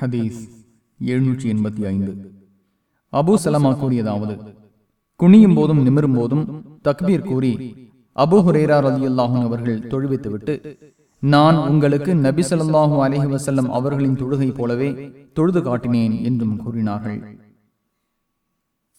ஹதீஸ் எழுநூற்றி எண்பத்தி ஐந்து. அபு சலமா கூறியதாவது குனியும் போதும் நிமிரும் போதும் தக்பீர் கூறி அபு ஹுரேரா ரலியல்லாஹும் அவர்கள் தொழுவித்துவிட்டு நான் உங்களுக்கு நபி ஸல்லல்லாஹு அலஹி வசல்லம் அவர்களின் தொழுகை போலவே தொழுது காட்டினேன் என்றும் கூறினார்கள்.